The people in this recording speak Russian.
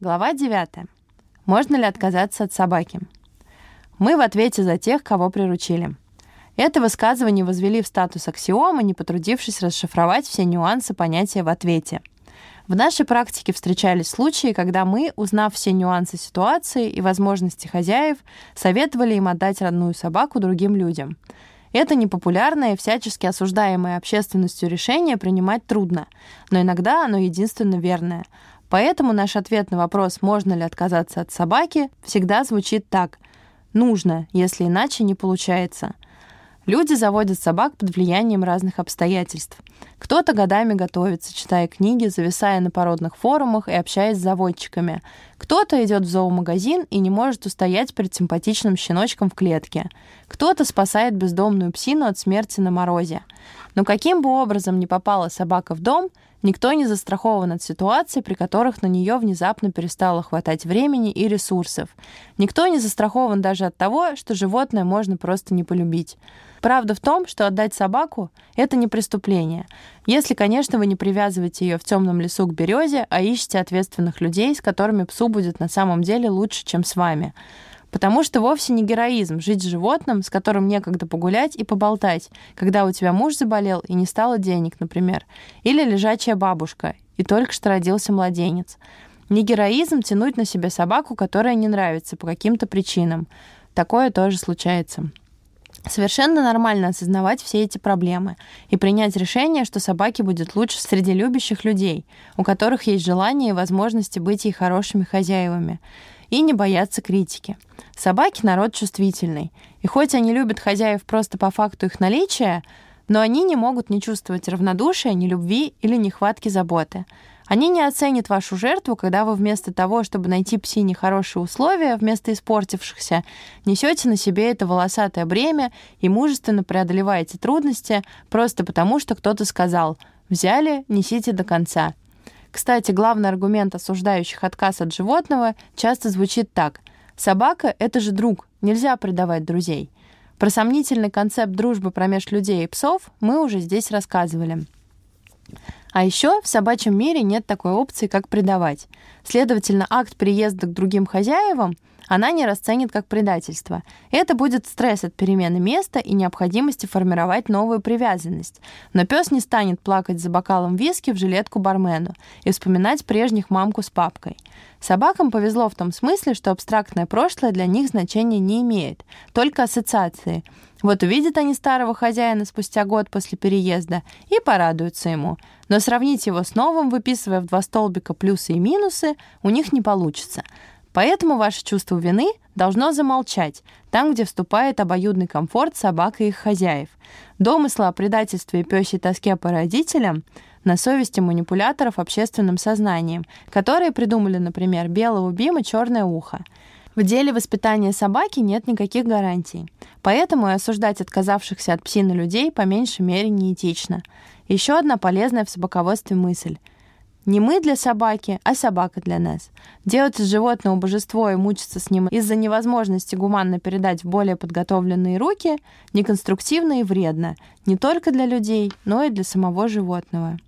Глава 9. Можно ли отказаться от собаки? Мы в ответе за тех, кого приручили. Это высказывание возвели в статус аксиомы, не потрудившись расшифровать все нюансы понятия «в ответе». В нашей практике встречались случаи, когда мы, узнав все нюансы ситуации и возможности хозяев, советовали им отдать родную собаку другим людям. Это непопулярное и всячески осуждаемое общественностью решение принимать трудно, но иногда оно единственно верное — Поэтому наш ответ на вопрос, можно ли отказаться от собаки, всегда звучит так. Нужно, если иначе не получается. Люди заводят собак под влиянием разных обстоятельств. Кто-то годами готовится, читая книги, зависая на породных форумах и общаясь с заводчиками. Кто-то идет в зоомагазин и не может устоять перед симпатичным щеночком в клетке. Кто-то спасает бездомную псину от смерти на морозе. Но каким бы образом ни попала собака в дом, никто не застрахован от ситуаций, при которых на нее внезапно перестало хватать времени и ресурсов. Никто не застрахован даже от того, что животное можно просто не полюбить. Правда в том, что отдать собаку — это не преступление. Если, конечно, вы не привязываете ее в темном лесу к березе, а ищете ответственных людей, с которыми псу будет на самом деле лучше, чем с вами. Потому что вовсе не героизм жить с животным, с которым некогда погулять и поболтать, когда у тебя муж заболел и не стало денег, например, или лежачая бабушка, и только что родился младенец. Не героизм тянуть на себя собаку, которая не нравится по каким-то причинам. Такое тоже случается. Совершенно нормально осознавать все эти проблемы и принять решение, что собаке будет лучше среди любящих людей, у которых есть желание и возможности быть ей хорошими хозяевами, и не бояться критики. Собаки — народ чувствительный, и хоть они любят хозяев просто по факту их наличия, но они не могут не чувствовать равнодушия, ни любви или нехватки заботы. Они не оценят вашу жертву, когда вы вместо того, чтобы найти псине хорошие условия, вместо испортившихся, несете на себе это волосатое бремя и мужественно преодолеваете трудности просто потому, что кто-то сказал «взяли, несите до конца». Кстати, главный аргумент осуждающих отказ от животного часто звучит так. «Собака — это же друг, нельзя предавать друзей». Про сомнительный концепт дружбы промеж людей и псов мы уже здесь рассказывали. А еще в собачьем мире нет такой опции, как предавать. Следовательно, акт приезда к другим хозяевам она не расценит как предательство. Это будет стресс от перемены места и необходимости формировать новую привязанность. Но пес не станет плакать за бокалом виски в жилетку бармену и вспоминать прежних мамку с папкой. Собакам повезло в том смысле, что абстрактное прошлое для них значения не имеет, только ассоциации. Вот увидят они старого хозяина спустя год после переезда и порадуются ему. Но сравнить его с новым, выписывая в два столбика плюсы и минусы, у них не получится. Поэтому ваше чувство вины должно замолчать, там, где вступает обоюдный комфорт собак и их хозяев. Домыслы о предательстве и пёсей тоске по родителям на совести манипуляторов общественным сознанием, которые придумали, например, белого бима черное ухо. В деле воспитания собаки нет никаких гарантий. Поэтому и осуждать отказавшихся от псины людей по меньшей мере неэтично. Еще одна полезная в собаководстве мысль – не мы для собаки, а собака для нас. Делать из животного божество и мучиться с ним из-за невозможности гуманно передать в более подготовленные руки неконструктивно и вредно не только для людей, но и для самого животного.